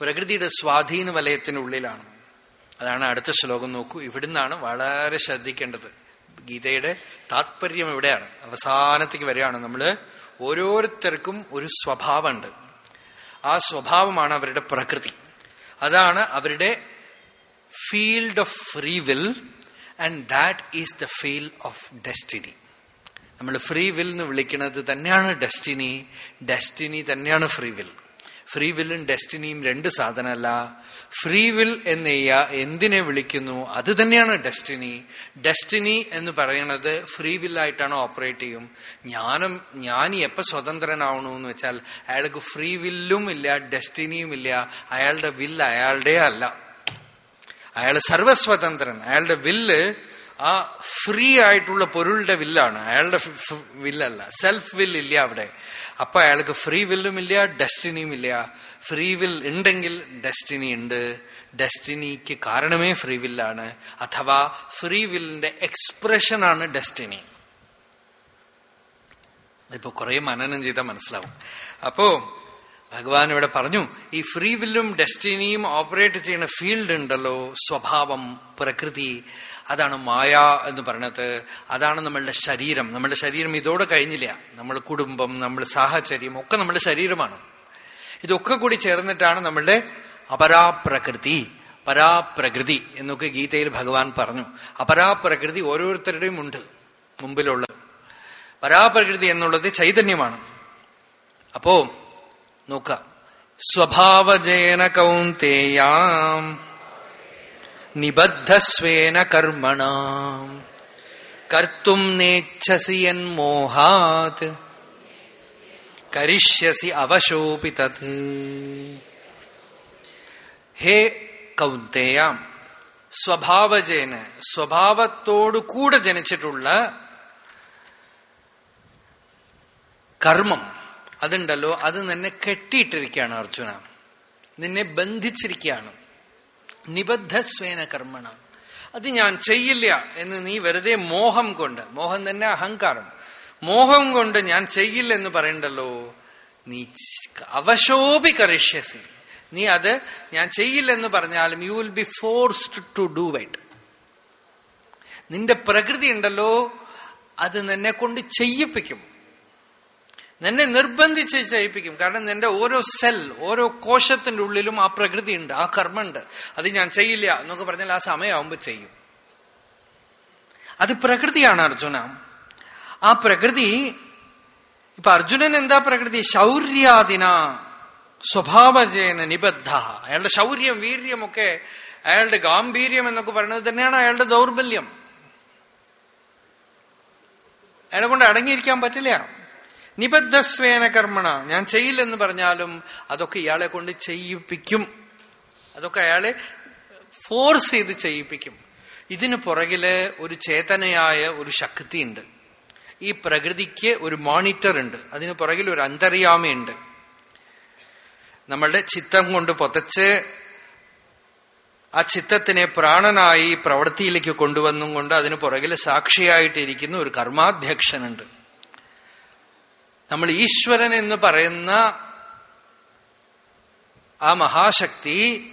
പ്രകൃതിയുടെ സ്വാധീന വലയത്തിനുള്ളിലാണ് അതാണ് അടുത്ത ശ്ലോകം നോക്കൂ. ഇവിടുന്നാണ് വളരെ ശ്രദ്ധിക്കേണ്ടത്. ഗീതയുടെ താത്പര്യം എവിടെയാണ് അവസാനത്തേക്ക് വരികയാണ് നമ്മൾ ഓരോരുത്തർക്കും ഒരു സ്വഭാവമുണ്ട്. ആ സ്വഭാവമാണ് അവരുടെ പ്രകൃതി. അതാണ് അവരുടെ field of free will and that is the field of destiny നമ്മൾ ഫ്രീ വിൽ എന്ന് വിളിക്കുന്നത് തന്നെയാണ് ഡെസ്റ്റിനി ഡെസ്റ്റിനി തന്നെയാണ് ഫ്രീ വിൽ ഫ്രീ വില്ലും ഡെസ്റ്റിനിയും രണ്ട് സാധനമല്ല. ഫ്രീ വിൽ എന്ന് എന്തിനെ വിളിക്കുന്നു? അത് തന്നെയാണ് ഡെസ്റ്റിനി. ഡെസ്റ്റിനി എന്ന് പറയുന്നത് ഫ്രീ വില്ലായിട്ടാണ് ഓപ്പറേറ്റ് ചെയ്യും. ഞാനും ഞാൻ എപ്പോ സ്വതന്ത്രനാവണു എന്ന് വെച്ചാൽ അയാൾക്ക് ഫ്രീ വില്ലും ഇല്ല ഡെസ്റ്റിനിയും ഇല്ല. അയാളുടെ വില്ല് അയാളുടെ അല്ല. അയാൾ സർവസ്വതന്ത്രൻ. അയാളുടെ വില്ല് ആ ഫ്രീ ആയിട്ടുള്ള പൊരുളുടെ വില്ലാണ്. അയാളുടെ വില്ലല്ല. സെൽഫ് വില്ല് ഇല്ല അവിടെ. അപ്പൊ അയാൾക്ക് ഫ്രീ വില്ലും ഇല്ല ഡെസ്റ്റിനിയും ഇല്ല. ഫ്രീ വിൽ ഉണ്ടെങ്കിൽ ഡെസ്റ്റിനി ഉണ്ട്. ഡെസ്റ്റിനിക്ക് കാരണമേ ഫ്രീ വില്ലാണ് അഥവാ ഫ്രീ വില്ലിന്റെ എക്സ്പ്രഷൻ ആണ് ഡെസ്റ്റിനി ഇപ്പൊ കുറെ മനനം ചെയ്താൽ മനസ്സിലാവും. അപ്പോ ഭഗവാൻ ഇവിടെ പറഞ്ഞു ഈ ഫ്രീ വില്ലും ഡെസ്റ്റിനിയും ഓപ്പറേറ്റ് ചെയ്യുന്ന ഫീൽഡ് ഉണ്ടല്ലോ സ്വഭാവം പ്രകൃതി. അതാണ് മായ എന്ന് പറയണത്. അതാണ് നമ്മളുടെ ശരീരം. നമ്മളുടെ ശരീരം ഇതോടെ കഴിഞ്ഞില്ല. നമ്മൾ കുടുംബം നമ്മൾ സാഹചര്യം ഒക്കെ നമ്മുടെ ശരീരമാണ്. ഇതൊക്കെ കൂടി ചേർന്നിട്ടാണ് നമ്മളുടെ അപരാപ്രകൃതി പരാപ്രകൃതി എന്നൊക്കെ ഗീതയിൽ ഭഗവാൻ പറഞ്ഞു. അപരാപ്രകൃതി ഓരോരുത്തരുടെയും ഉണ്ട് മുമ്പിലുള്ള പരാപ്രകൃതി എന്നുള്ളത് ചൈതന്യമാണ്. അപ്പോ നോക്കാം. സ്വഭാവജേന കൗന്തേയാം. നിബദ്ധസ്വേന കർമ്മണ. കർത്തും നേച്ഛസി മോഹാത്. കരിഷ്യസി അവശോപി തത്. ഹേ കൗന്തേയാം സ്വഭാവജേന സ്വഭാവത്തോടു കൂടെ ജനിച്ചിട്ടുള്ള കർമ്മം അതുണ്ടല്ലോ അത് നിന്നെ കെട്ടിയിട്ടിരിക്കുകയാണ് അർജുന. നിന്നെ ബന്ധിച്ചിരിക്കുകയാണ്. നിബദ്ധസ്വേന കർമ്മണ. അത് ഞാൻ ചെയ്യില്ല എന്ന് നീ വെറുതെ മോഹം കൊണ്ട് മോഹം തന്നെ അഹങ്കാരം. മോഹം കൊണ്ട് ഞാൻ ചെയ്യില്ല എന്ന് പറയണ്ടല്ലോ. നീ അവശോപി കറിഷ്യസി. നീ അത് ഞാൻ ചെയ്യില്ലെന്ന് പറഞ്ഞാലും you will be forced to do it നിന്റെ പ്രകൃതി ഉണ്ടല്ലോ അത് നിന്നെ കൊണ്ട് ചെയ്യിപ്പിക്കും. നിന്നെ നിർബന്ധിച്ച് ചെയ്യിപ്പിക്കും. കാരണം നിന്റെ ഓരോ സെൽ ഓരോ കോശത്തിന്റെ ഉള്ളിലും ആ പ്രകൃതി ഉണ്ട് ആ കർമ്മമുണ്ട് അത് ഞാൻ ചെയ്യില്ല എന്നൊക്കെ പറഞ്ഞാൽ ആ സമയമാകുമ്പോൾ ചെയ്യും. അത് പ്രകൃതിയാണ് അർജുന. ആ പ്രകൃതി ഇപ്പൊ അർജുനൻ എന്താ പ്രകൃതി? ശൗര്യാദിന സ്വഭാവജേന നിബദ്ധ. അയാളുടെ ശൗര്യം വീര്യമൊക്കെ അയാളുടെ ഗാംഭീര്യം എന്നൊക്കെ പറയുന്നത് തന്നെയാണ് അയാളുടെ ദൗർബല്യം. അയാളെ കൊണ്ട് അടങ്ങിയിരിക്കാൻ പറ്റില്ല. നിബദ്ധസ്വേന കർമ്മണ. ഞാൻ ചെയ്യില്ലെന്ന് പറഞ്ഞാലും അതൊക്കെ ഇയാളെ കൊണ്ട് ചെയ്യിപ്പിക്കും. അതൊക്കെ അയാളെ ഫോഴ്സ് ചെയ്ത് ചെയ്യിപ്പിക്കും. ഇതിന് പുറകിൽ ഒരു ചേതനയായ ഒരു ശക്തിയുണ്ട്. ഈ പ്രകൃതിക്ക് ഒരു മോണിറ്റർ ഉണ്ട്. അതിന് പുറകിൽ ഒരു അന്തര്യാമയുണ്ട്. നമ്മളുടെ ചിത്തം കൊണ്ട് പൊതച്ച് ആ ചിത്തത്തിനെ പ്രാണനായി പ്രവൃത്തിയിലേക്ക് കൊണ്ടുവന്നും കൊണ്ട് അതിന് പുറകിൽ സാക്ഷിയായിട്ടിരിക്കുന്ന ഒരു കർമാധ്യക്ഷനുണ്ട്. നമ്മൾ ഈശ്വരൻ എന്ന് പറയുന്ന ആ മഹാശക്തി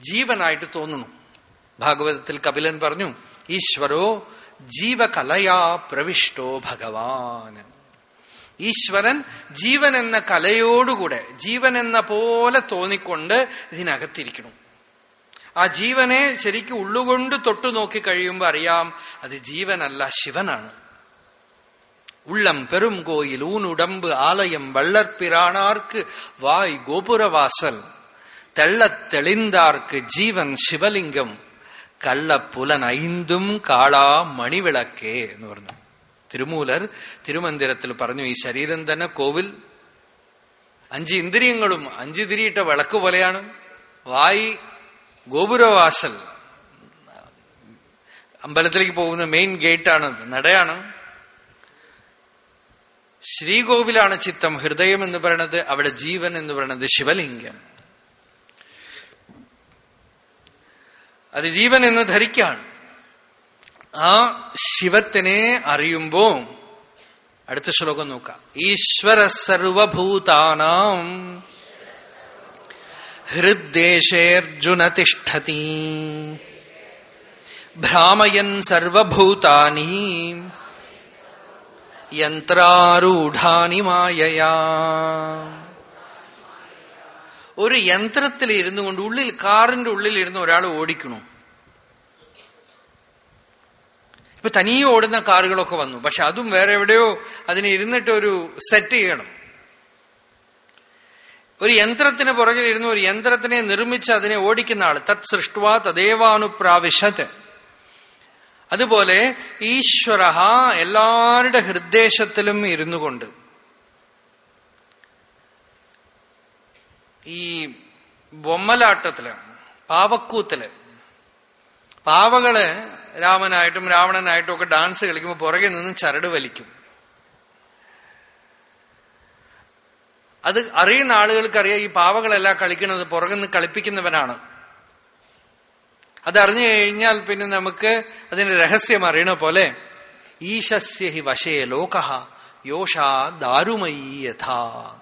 ജീവനായിട്ട് തോന്നുന്നു. ഭാഗവതത്തിൽ കപിലൻ പറഞ്ഞു ഈശ്വരോ ജീവകലയാ പ്രവിഷ്ടോ ഭഗവാൻ. ഈശ്വരൻ ജീവൻ എന്ന കലയോടുകൂടെ ജീവൻ എന്ന പോലെ തോന്നിക്കൊണ്ട് ഇതിനകത്തിരിക്കണം ആ ജീവനെ ശരിക്കും ഉള്ളുകൊണ്ട് തൊട്ടു നോക്കി കഴിയുമ്പോൾ അറിയാം അത് ജീവനല്ല ശിവനാണ്. உள்ளம் பெரும் கோயில் ஊனுடம்பு ஆலயம் வள்ளற்பிரானார்க்கு வாய் கோபுரவாசல் தெள்ளத் தெளிந்தார்க்கு ജീവൻ ശിവലിംഗം കള്ളപ്പുലൻ ഐന്തും കാളാ മണിവിളക്കേ എന്ന് പറഞ്ഞു തിരുമൂലർ തിരുമന്ദിരത്തിൽ പറഞ്ഞു ഈ ശരീരം തന്നെ കോവിൽ അഞ്ച് ഇന്ദ്രിയങ്ങളും അഞ്ച് തിരിയിട്ട വിളക്ക് പോലെയാണ് വായി ഗോപുരവാസൽ അമ്പലത്തിലേക്ക് പോകുന്ന മെയിൻ ഗേറ്റാണ് നടയാണ് ശ്രീകോവിലാണ് ചിത്തം ഹൃദയം എന്ന് പറയുന്നത് അവിടെ ജീവൻ എന്ന് പറയുന്നത് ശിവലിംഗം. അത് ജീവൻ എന്ന് ധരിക്കാണ്. ആ ശിവത്തിനെ അറിയുമ്പോ അടുത്ത ശ്ലോകം നോക്കാം. ഈശ്വര സർവഭൂതാനാം ഹൃദ്ദേശേർജുന തിഷ്ഠതി ഭ്രാമയൻ സർവഭൂതാനി യന്ത്രാരൂഢാനി മായയാ. ഒരു യന്ത്രത്തിൽ ഇരുന്നു കൊണ്ട് ഉള്ളിൽ കാറിന്റെ ഉള്ളിൽ ഇരുന്ന് ഒരാൾ ഓടിക്കണു. ഇപ്പൊ തനിയെ ഓടുന്ന കാറുകളൊക്കെ വന്നു. പക്ഷെ അതും വേറെ എവിടെയോ അതിന് ഇരുന്നിട്ട് ഒരു സെറ്റ് ചെയ്യണം. ഒരു യന്ത്രത്തിന് പുറകിലിരുന്ന് ഒരു യന്ത്രത്തിനെ നിർമ്മിച്ച് അതിനെ ഓടിക്കുന്ന ആൾ തത് സൃഷ്ടുവാ തദേവാനുപ്രാവിശത്ത് അതുപോലെ ഈശ്വര എല്ലാവരുടെ ഹൃദ്ദേശത്തിലും ഇരുന്നു കൊണ്ട് ഈ ബൊമ്മലാട്ടത്തിൽ പാവക്കൂത്തിൽ പാവകൾ രാമനായിട്ടും രാവണനായിട്ടും ഒക്കെ ഡാൻസ് കളിക്കുമ്പോൾ പുറകെ നിന്ന് ചരട് വലിക്കും. അത് അറിയുന്ന ആളുകൾക്കറിയാം ഈ പാവകളെല്ലാം കളിക്കുന്നത് പുറകെ നിന്ന് കളിപ്പിക്കുന്നവനാണ്. അതറിഞ്ഞു കഴിഞ്ഞാൽ പിന്നെ നമുക്ക് അതിന്റെ രഹസ്യം അറിയണ പോലെ ഈശസ്യ ഹി വശേ ലോക യോഷ ദാരുമയി യഥാ.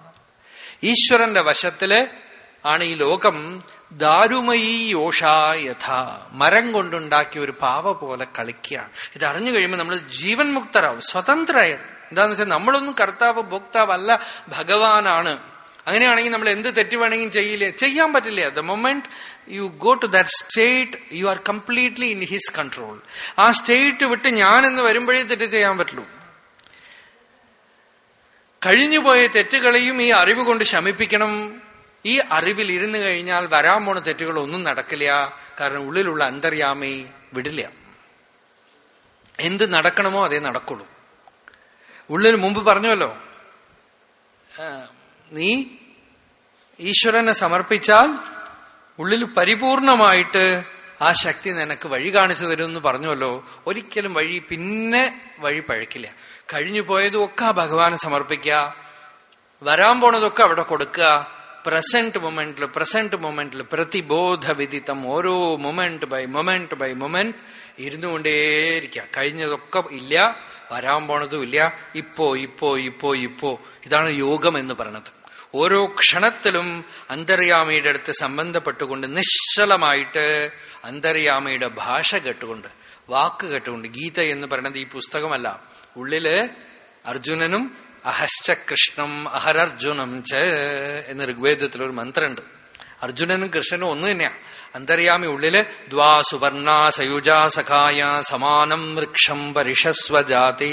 ഈശ്വരന്റെ വശത്തിൽ ആണ് ഈ ലോകം ദാരുമയി യോഷ യഥ. മരം കൊണ്ടുണ്ടാക്കിയ ഒരു പാവ പോലെ കളിക്കുകയാണ്. ഇത് അറിഞ്ഞു കഴിയുമ്പോൾ നമ്മൾ ജീവൻ മുക്തരാവും സ്വതന്ത്രയാണ് എന്താന്ന് വെച്ചാൽ നമ്മളൊന്നും കർത്താവ് ഭോക്താവല്ല ഭഗവാനാണ്. അങ്ങനെയാണെങ്കിൽ നമ്മൾ എന്ത് തെറ്റ് വേണമെങ്കിലും ചെയ്യില്ലേ? ചെയ്യാൻ പറ്റില്ല? The moment you go to that state you are completely in his control ആ സ്റ്റേറ്റ് വിട്ട് ഞാൻ എന്ന് വരുമ്പോഴേ തെറ്റ് ചെയ്യാൻ പറ്റുള്ളൂ. കഴിഞ്ഞുപോയ തെറ്റുകളെയും ഈ അറിവ് കൊണ്ട് ശമിപ്പിക്കണം. ഈ അറിവിൽ ഇരുന്നു കഴിഞ്ഞാൽ വരാൻ പോണ തെറ്റുകളൊന്നും നടക്കില്ല. കാരണം ഉള്ളിലുള്ള അന്തര്യാമി വിടില്ല. എന്ത് നടക്കണമോ അതേ നടക്കുള്ളൂ. ഉള്ളിൽ മുമ്പ് പറഞ്ഞല്ലോ നീ ഈശ്വരനെ സമർപ്പിച്ചാൽ ഉള്ളിൽ പരിപൂർണമായിട്ട് ആ ശക്തി നിനക്ക് വഴി കാണിച്ചു തരും എന്ന് പറഞ്ഞുവല്ലോ. ഒരിക്കലും വഴി പിന്നെ വഴി പഴക്കില്ല. കഴിഞ്ഞു പോയതും ഒക്കെ ആ ഭഗവാന് സമർപ്പിക്കുക. വരാൻ പോണതൊക്കെ അവിടെ കൊടുക്കുക. പ്രസന്റ് മൊമെന്റിൽ പ്രസന്റ് മൊമെന്റിൽ പ്രതിബോധ വിദിത്തം ഓരോ moment by moment by moment ഇരുന്നു ഇരുന്നുകൊണ്ടേയിരിക്കുക. കഴിഞ്ഞതൊക്കെ ഇല്ല വരാൻ പോണതും ഇല്ല. ഇപ്പോ ഇപ്പോ ഇപ്പോ ഇപ്പോ. ഇതാണ് യോഗം എന്ന് പറയുന്നത് ഓരോ ക്ഷണത്തിലും അന്തര്യാമയുടെ അടുത്ത് സംബന്ധപ്പെട്ടുകൊണ്ട് നിശ്ചലമായിട്ട് അന്തര്യാമയുടെ ഭാഷ കേട്ടുകൊണ്ട് വാക്ക് കേട്ടുകൊണ്ട് ഗീത എന്ന് പറയുന്നത് ഈ പുസ്തകമല്ല. ഉള്ളിൽ അർജുനനും അഹശ്ച കൃഷ്ണം അഹരർജുനം ച എന്ന ഋഗ്വേദത്തിലൊരു മന്ത്രമുണ്ട്. അർജുനനും കൃഷ്ണനും ഒന്ന് തന്നെയാ. അന്തര്യാമി ഉള്ളിൽ ദ്വാ സുവർണ സയുജാ സഖായ സമാനം വൃക്ഷം പരിഷസ്വജാതേ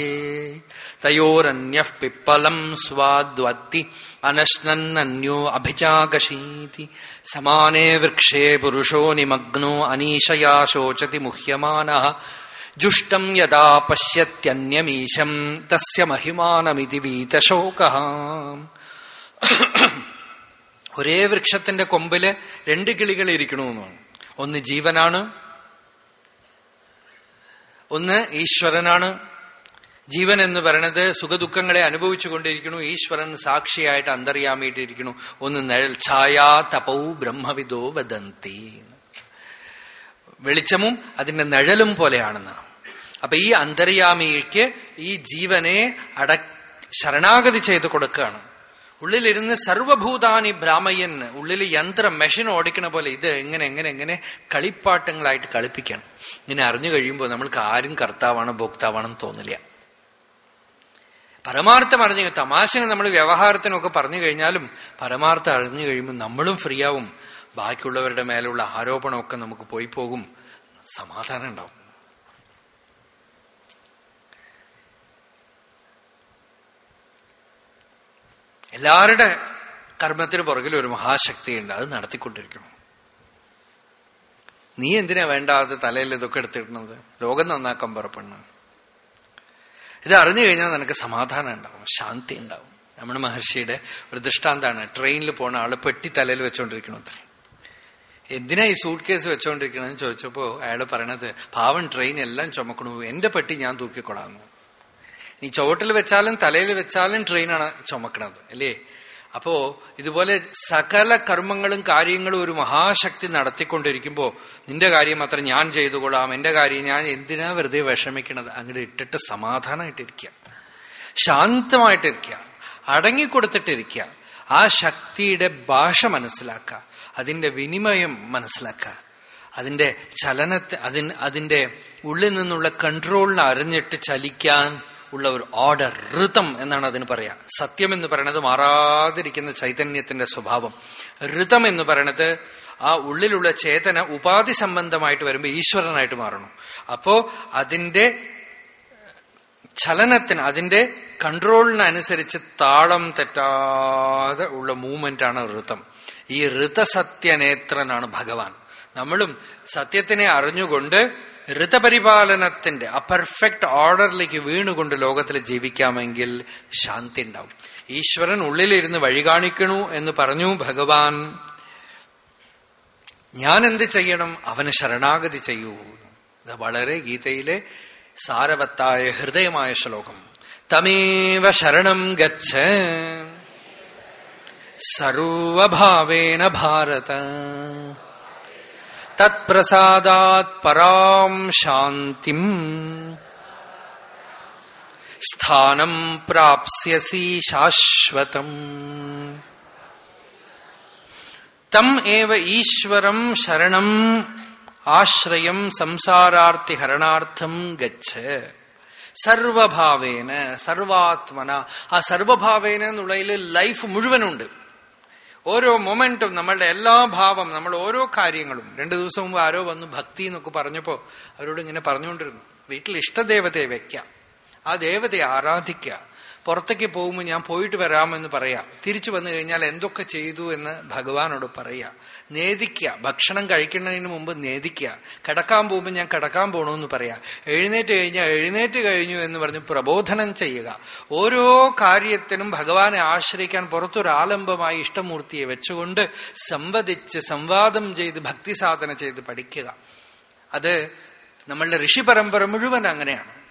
തയോരന്യ പിപ്പലം സ്വാദ്വത്തി അനശ്നന്നന്യോ അഭിചാകശീതി സമാനേ വൃക്ഷേ പുരുഷോ നിമഗ്നോ അനീശയാ ശോചതി മുഹ്യമാന. ജുഷ്ടം യഥാ പശ്യത്യന്യമീശം തസ്യ മഹിമാനമിതി വീതശോക ഒരേ വൃക്ഷത്തിന്റെ കൊമ്പിൽ രണ്ട് കിളികൾ ഇരിക്കണമെന്നാണ് ഒന്ന് ജീവനാണ് ഒന്ന് ഈശ്വരനാണ്. ജീവൻ എന്ന് പറയണത് സുഖദുഃഖങ്ങളെ അനുഭവിച്ചു കൊണ്ടിരിക്കുന്നു ഈശ്വരൻ സാക്ഷിയായിട്ട് അന്തർയാമിയിട്ടിരിക്കണു ഒന്ന് നിഴൽ ഛായാ തപൗ ബ്രഹ്മവിദോ വദന്തി. വെളിച്ചമും അതിന്റെ നിഴലും പോലെയാണെന്നാണ്. അപ്പൊ ഈ അന്തര്യാമിക്ക് ഈ ജീവനെ അട ശരണാഗതി ചെയ്ത് കൊടുക്കുകയാണ്. ഉള്ളിലിരുന്ന് സർവഭൂതാനി ബ്രാഹ്മയൻ ഉള്ളിൽ യന്ത്രം മെഷീൻ ഓടിക്കണ പോലെ ഇത് എങ്ങനെ എങ്ങനെ എങ്ങനെ കളിപ്പാട്ടങ്ങളായിട്ട് കളിപ്പിക്കണം. ഇങ്ങനെ അറിഞ്ഞു കഴിയുമ്പോൾ നമ്മൾക്ക് ആരും കർത്താവാണ് ഭോക്താവാണെന്ന് തോന്നില്ല. പരമാർത്ഥം അറിഞ്ഞു തമാശന് നമ്മൾ വ്യവഹാരത്തിനൊക്കെ പറഞ്ഞു കഴിഞ്ഞാലും പരമാർത്ഥം അറിഞ്ഞു കഴിയുമ്പോൾ നമ്മളും ഫ്രീ ആവും. ബാക്കിയുള്ളവരുടെ മേലുള്ള ആരോപണമൊക്കെ നമുക്ക് പോയി പോകും. സമാധാനം ഉണ്ടാവും. എല്ലാവരുടെ കർമ്മത്തിന് പുറകിൽ ഒരു മഹാശക്തിയുണ്ട്. അത് നടത്തിക്കൊണ്ടിരിക്കണം. നീ എന്തിനാ വേണ്ടാതെ തലയിൽ ഇതൊക്കെ എടുത്തിടുന്നത്? ലോകം നന്നാക്കാൻ പുറപ്പെടുന്നു ഇത് അറിഞ്ഞു കഴിഞ്ഞാൽ നിനക്ക് സമാധാനം ഉണ്ടാവും ശാന്തി ഉണ്ടാവും. നമ്മുടെ മഹർഷിയുടെ ഒരു ദൃഷ്ടാന്താണ് ട്രെയിനിൽ പോണ ആൾ പെട്ടി തലയിൽ വെച്ചോണ്ടിരിക്കണം അത്രയും എന്തിനാ ഈ സൂട്ട് കേസ് വെച്ചോണ്ടിരിക്കണമെന്ന് ചോദിച്ചപ്പോ അയാൾ പറയണത് പാവൻ ട്രെയിൻ എല്ലാം ചുമക്കണു. എന്റെ പെട്ടി ഞാൻ തൂക്കിക്കൊള്ളാന്നു നീ ചുവട്ടിൽ വെച്ചാലും തലയിൽ വെച്ചാലും ട്രെയിനാണ് ചുമക്കണത് അല്ലേ? അപ്പോ ഇതുപോലെ സകല കർമ്മങ്ങളും കാര്യങ്ങളും ഒരു മഹാശക്തി നടത്തിക്കൊണ്ടിരിക്കുമ്പോ നിന്റെ കാര്യം മാത്രം ഞാൻ ചെയ്തുകൊള്ളാം എന്റെ കാര്യം ഞാൻ എന്തിനാ വെറുതെ വിഷമിക്കണത്? അങ്ങോട്ട് ഇട്ടിട്ട് സമാധാനമായിട്ടിരിക്കുക ശാന്തമായിട്ടിരിക്കുക അടങ്ങിക്കൊടുത്തിട്ടിരിക്കുക ആ ശക്തിയുടെ ഭാഷ മനസ്സിലാക്കുക അതിന്റെ വിനിമയം മനസ്സിലാക്കുക അതിന്റെ ചലനത്തെ അതിന് അതിന്റെ ഉള്ളിൽ നിന്നുള്ള കൺട്രോളിനെ അറിഞ്ഞിട്ട് ചലിക്കാൻ ഉള്ള ഒരു ഓർഡർ ഋതം എന്നാണ് അതിന് പറയാ. സത്യം എന്ന് പറയുന്നത് മാറാതിരിക്കുന്ന ചൈതന്യത്തിന്റെ സ്വഭാവം. ഋതം എന്ന് പറയണത് ആ ഉള്ളിലുള്ള ചേതന ഉപാധി സംബന്ധമായിട്ട് വരുമ്പോൾ ഈശ്വരനായിട്ട് മാറണം. അപ്പോ അതിന്റെ ചലനത്തിന് അതിന്റെ കൺട്രോളിനനുസരിച്ച് താളം തെറ്റാതെ ഉള്ള മൂവ്മെന്റ് ആണ് ഋതം ഈ ഋതസത്യനേത്രനാണ് ഭഗവാൻ. നമ്മളും സത്യത്തിനെ അറിഞ്ഞുകൊണ്ട് ഋതപരിപാലനത്തിന്റെ ആ പെർഫെക്റ്റ് ഓർഡറിലേക്ക് വീണുകൊണ്ട് ലോകത്തിൽ ജീവിക്കാമെങ്കിൽ ശാന്തി ഉണ്ടാവും. ഈശ്വരൻ ഉള്ളിലിരുന്ന് വഴി കാണിക്കണു എന്ന് പറഞ്ഞു ഭഗവാൻ. ഞാൻ എന്ത് ചെയ്യണം? അവന് ശരണാഗതി ചെയ്യൂ. ഇത് വളരെ ഗീതയിലെ സാരവത്തായ ഹൃദയമായ ശ്ലോകം. തമേവ ശരണം ഗച്ഛ. സർവഭാവേന ഭാരത. തത്പ്രസാദാത് പരാം ശാന്തിം. സ്ഥാനം പ്രാപ്സ്യസി ശാശ്വതം. തം ഏവ ഈശ്വരം ശരണം ആശ്രയം സംസാരാർത്ഥി ഹരണാർത്ഥം ഗച്ഛ. സർവഭാവേന സർവാത്മന. ആ സർവഭാവേന എന്നുള്ളതിൽ ലൈഫ് മുഴുവനുണ്ട്. ഓരോ മൊമെന്റും നമ്മളുടെ എല്ലാ ഭാവം നമ്മൾ ഓരോ കാര്യങ്ങളും. രണ്ടു ദിവസം മുമ്പ് ആരോ വന്നു ഭക്തി എന്നൊക്കെ പറഞ്ഞപ്പോ അവരോട് ഇങ്ങനെ പറഞ്ഞുകൊണ്ടിരുന്നു. വീട്ടിൽ ഇഷ്ടദേവതയെ വെക്കാം. ആ ദേവതയെ ആരാധിക്കുക പുറത്തേക്ക് പോകുമ്പോൾ ഞാൻ പോയിട്ട് വരാമെന്ന് പറയാം. തിരിച്ചു വന്നു കഴിഞ്ഞാൽ എന്തൊക്കെ ചെയ്തു എന്ന് ഭഗവാനോട് പറയാം. നേദിക്കുക. ഭക്ഷണം കഴിക്കുന്നതിന് മുമ്പ് നേദിക്കുക. കിടക്കാൻ പോകുമ്പോൾ ഞാൻ കിടക്കാൻ പോകണമെന്ന് പറയാ. എഴുന്നേറ്റ് കഴിഞ്ഞാൽ എഴുന്നേറ്റ് കഴിഞ്ഞു എന്ന് പറഞ്ഞ് പ്രബോധനം ചെയ്യുക. ഓരോ കാര്യത്തിനും ഭഗവാനെ ആശ്രയിക്കാൻ പുറത്തൊരാലംബമായി ഇഷ്ടമൂർത്തിയെ വെച്ചുകൊണ്ട് സംവദിച്ച് സംവാദം ചെയ്ത് ഭക്തി സാധന ചെയ്ത് പഠിക്കുക. അത് നമ്മളുടെ ഋഷി പരമ്പര മുഴുവൻ അങ്ങനെയാണ്.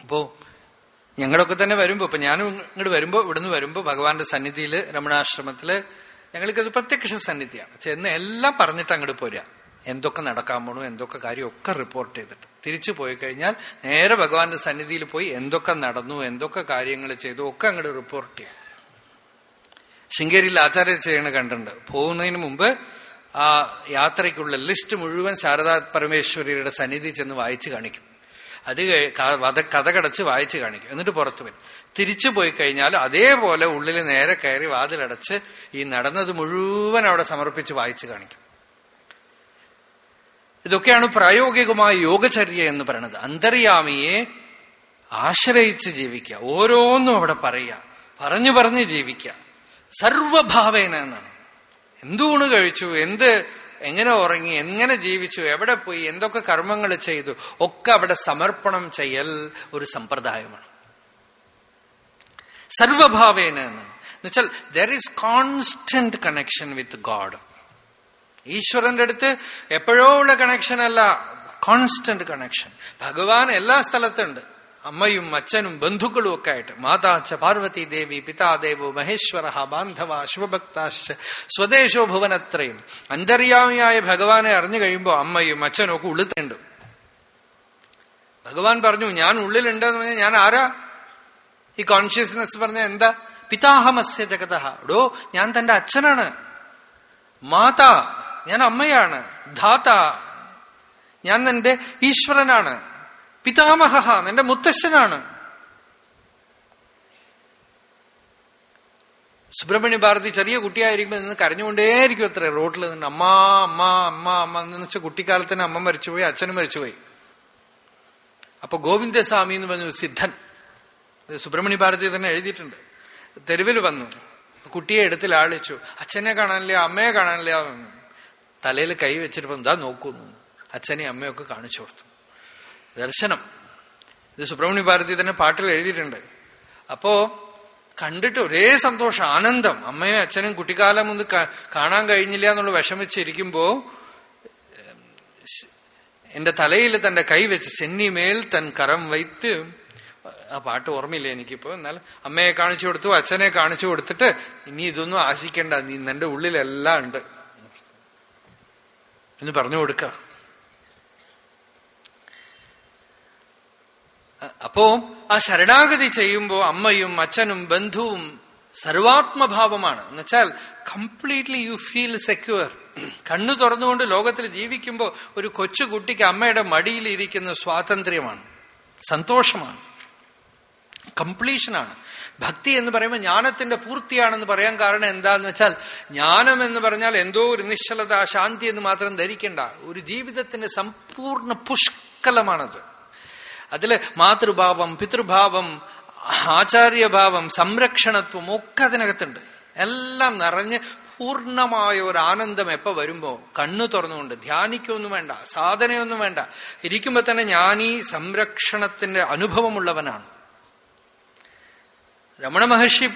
അപ്പോ ഞങ്ങളൊക്കെ തന്നെ വരുമ്പോ ഇപ്പൊ ഞാനും ഇങ്ങോട്ട് വരുമ്പോ ഇവിടുന്ന് വരുമ്പോ ഭഗവാന്റെ സന്നിധിയിൽ രമണാശ്രമത്തിൽ ഞങ്ങൾക്കത് പ്രത്യക്ഷ സന്നിധിയാണ്. ചെന്ന് എല്ലാം പറഞ്ഞിട്ട് അങ്ങോട്ട് പോരാ. എന്തൊക്കെ നടക്കാൻ പോണു എന്തൊക്കെ കാര്യം ഒക്കെ റിപ്പോർട്ട് ചെയ്തിട്ട്. തിരിച്ചു പോയി കഴിഞ്ഞാൽ നേരെ ഭഗവാന്റെ സന്നിധിയിൽ പോയി എന്തൊക്കെ നടന്നു എന്തൊക്കെ കാര്യങ്ങൾ ചെയ്തു ഒക്കെ അങ്ങോട്ട് റിപ്പോർട്ട് ചെയ്യും. ശൃംഗേരിയിൽ ആചാര്യ ചെയ്യണ കണ്ടിട്ടുണ്ട്. പോകുന്നതിന് മുമ്പ് ആ യാത്രയ്ക്കുള്ള ലിസ്റ്റ് മുഴുവൻ ശാരദാ പരമേശ്വരിയുടെ സന്നിധി ചെന്ന് വായിച്ചു കാണിക്കും. അത് കഥ കടച്ച് വായിച്ചു കാണിക്കും. എന്നിട്ട് പുറത്തു വരും. തിരിച്ചു പോയി കഴിഞ്ഞാൽ അതേപോലെ ഉള്ളിൽ നേരെ കയറി വാതിലടച്ച് ഈ നടന്നത് മുഴുവൻ അവിടെ സമർപ്പിച്ച് വായിച്ചു കാണിക്കും. ഇതൊക്കെയാണ് പ്രായോഗികമായ യോഗചര്യ എന്ന് പറയുന്നത് അന്തര്യാമിയെ ആശ്രയിച്ച് ജീവിക്കുക. ഓരോന്നും അവിടെ പറയുക. പറഞ്ഞു പറഞ്ഞ് ജീവിക്കുക. സർവഭാവേന എന്നാണ്. എന്തുകൊണ്ട് കഴിച്ചു? എന്ത് എങ്ങനെ ഉറങ്ങി? എങ്ങനെ ജീവിച്ചു? എവിടെ പോയി? എന്തൊക്കെ കർമ്മങ്ങൾ ചെയ്തു? ഒക്കെ അവിടെ സമർപ്പണം ചെയ്യൽ ഒരു സമ്പ്രദായമാണ്. സർവഭാവേന എന്നുവെച്ചാൽ there is constant connection with God ഈശ്വരന്റെ അടുത്ത് എപ്പോഴോ ഉള്ള കണക്ഷൻ അല്ല കോൺസ്റ്റന്റ് കണക്ഷൻ ഭഗവാൻ എല്ലാ സ്ഥലത്തുണ്ട്. അമ്മയും അച്ഛനും ബന്ധുക്കളും ഒക്കെ ആയിട്ട്. മാതാച്ച പാർവതി ദേവി പിതാദേവോ മഹേശ്വര ബാന്ധവ ശിവഭക്താശ്ച സ്വദേശോ ഭുവനത്രയും. അന്തര്യാമിയായ ഭഗവാനെ അറിഞ്ഞു കഴിയുമ്പോൾ അമ്മയും അച്ഛനും ഒക്കെ ഉള്ളിത്തുണ്ട് ഭഗവാൻ പറഞ്ഞു ഞാൻ ഉള്ളിലുണ്ടെന്ന് പറഞ്ഞാൽ ഞാൻ ആരാ? ഈ കോൺഷ്യസ്നെസ് പറഞ്ഞ എന്താ? പിതാഹമസ്യ ജഗത. ഡോ ഞാൻ തന്റെ അച്ഛനാണ്. മാതാ ഞാൻ അമ്മയാണ്. ധാത ഞാൻ നിന്റെ ഈശ്വരനാണ്. പിതാമഹ നിന്റെ മുത്തശ്ശനാണ്. സുബ്രഹ്മണ്യ ഭാരതി ചെറിയ കുട്ടിയായിരിക്കുമ്പോൾ നിന്ന് കരഞ്ഞുകൊണ്ടേയിരിക്കും അത്ര റോട്ടിൽ നിന്ന്. അമ്മ അമ്മ അമ്മ അമ്മ എന്ന് വെച്ചാൽ കുട്ടിക്കാലത്തിന് അമ്മ മരിച്ചുപോയി അച്ഛനും മരിച്ചുപോയി. അപ്പൊ ഗോവിന്ദസ്വാമി എന്ന് പറഞ്ഞു സിദ്ധൻ. സുബ്രഹ്മണ്യ ഭാരതി തന്നെ എഴുതിയിട്ടുണ്ട്. തെരുവിൽ വന്നു. കുട്ടിയെ എടുത്ത് ലാളിച്ചു അച്ഛനെ കാണാനില്ല അമ്മയെ കാണാനില്ല തലയിൽ കൈ വെച്ചിട്ട് ഇതാ നോക്കുന്നു അച്ഛനെ അമ്മയൊക്കെ കാണിച്ചു കൊടുത്തു. ദർശനം. ഇത് സുബ്രഹ്മണ്യ ഭാരതി തന്നെ പാട്ടിൽ എഴുതിയിട്ടുണ്ട്. അപ്പോ കണ്ടിട്ട് ഒരേ സന്തോഷം ആനന്ദം. അമ്മയും അച്ഛനും കുട്ടിക്കാലം ഒന്ന് കാണാൻ കഴിഞ്ഞില്ല എന്നുള്ള വിഷമിച്ചിരിക്കുമ്പോ എന്റെ തലയിൽ തന്റെ കൈ വെച്ച് ചെന്നിമേൽ തൻ കരം വൈത്ത് ആ പാട്ട് ഓർമ്മയില്ല എനിക്കിപ്പോ? എന്നാൽ അമ്മയെ കാണിച്ചു കൊടുത്തു അച്ഛനെ കാണിച്ചു കൊടുത്തിട്ട് ഇനി ഇതൊന്നും ആശിക്കണ്ട നീ നിന്റെ ഉള്ളിലെല്ലാം ഉണ്ട്. എന്ന് പറഞ്ഞു കൊടുക്ക. അപ്പോ ആ ശരണാഗതി ചെയ്യുമ്പോ അമ്മയും അച്ഛനും ബന്ധുവും സർവാത്മഭാവമാണ്. എന്നുവെച്ചാൽ കംപ്ലീറ്റ്ലി യു ഫീൽ സെക്യൂർ കണ്ണു തുറന്നുകൊണ്ട് ലോകത്തിൽ ജീവിക്കുമ്പോൾ ഒരു കൊച്ചുകുട്ടിക്ക് അമ്മയുടെ മടിയിൽ ഇരിക്കുന്ന സ്വാതന്ത്ര്യമാണ്. സന്തോഷമാണ്. കംപ്ലീഷനാണ് ഭക്തി എന്ന് പറയുമ്പോൾ ജ്ഞാനത്തിന്റെ പൂർത്തിയാണെന്ന് പറയാൻ കാരണം എന്താന്ന് വെച്ചാൽ ജ്ഞാനം എന്ന് പറഞ്ഞാൽ എന്തോ ഒരു നിശ്ചലത ശാന്തി എന്ന് മാത്രം ധരിക്കേണ്ട. ഒരു ജീവിതത്തിന്റെ സമ്പൂർണ പുഷ്കലമാണത്. അതിൽ മാതൃഭാവം പിതൃഭാവം ആചാര്യഭാവം സംരക്ഷണത്വം ഒക്കെ അതിനകത്തുണ്ട്. എല്ലാം നിറഞ്ഞ് പൂർണമായ ഒരു ആനന്ദം എപ്പോ വരുമ്പോ? കണ്ണു തുറന്നുകൊണ്ട്. ധ്യാനിക്കൊന്നും വേണ്ട. സാധനയൊന്നും വേണ്ട. ഇരിക്കുമ്പോ തന്നെ ഞാനീ സംരക്ഷണത്തിന്റെ അനുഭവമുള്ളവനാണ്. രമണ മഹർഷി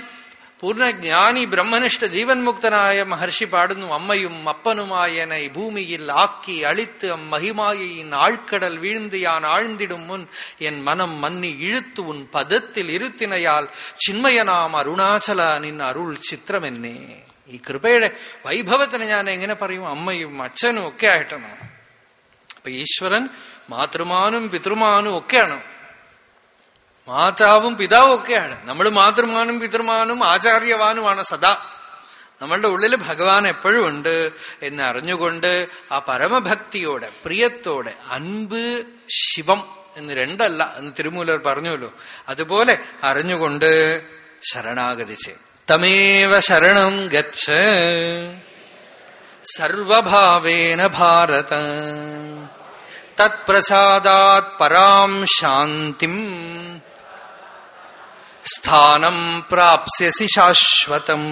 പൂർണജ്ഞാനി ബ്രഹ്മനിഷ്ഠ ജീവൻ മുക്തനായ മഹർഷി പാടുന്നു അമ്മയും അപ്പനുമായനെ ഭൂമിയിൽ ആക്കി അളിത്ത് മഹിമായെ ആൾക്കടൽ വീഴ്ந்து யான் ஆழ்ந்திடும் മുൻ. എൻ മനം മന്നി இழுத்து உன் பதத்தில் ഇരുത്തിനയാൽ ചിന്മയനാം അരുണാചല നിൻ അരുൾ ചിത്രമെന്നെ. ഈ കൃപയുടെ വൈഭവത്തിന് ഞാൻ എങ്ങനെ പറയും? അമ്മയും അച്ഛനും ഒക്കെ ആയിട്ടാണ്. അപ്പൊ ഈശ്വരൻ മാതൃമാനും പിതൃമാനും ഒക്കെയാണ്. മാതാവും പിതാവും ഒക്കെയാണ്. നമ്മൾ മാതൃമാനും പിതൃമാനും ആചാര്യവാനുമാണ് സദാ. നമ്മളുടെ ഉള്ളിൽ ഭഗവാൻ എപ്പോഴും ഉണ്ട് എന്ന് അറിഞ്ഞുകൊണ്ട് ആ പരമഭക്തിയോടെ പ്രിയത്തോടെ അൻപ് ശിവം എന്ന് രണ്ടല്ല എന്ന് തിരുമൂലർ പറഞ്ഞുവല്ലോ. അതുപോലെ അറിഞ്ഞുകൊണ്ട് ശരണാഗതി തമേവ ശരണം ഗച്ഛ. സർവഭാവേന ഭാരത. തത്പ്രസാദാത് പരാം ശാന്തിം. സ്ഥാനം പ്രാപ്സ്യസി ശാശ്വതം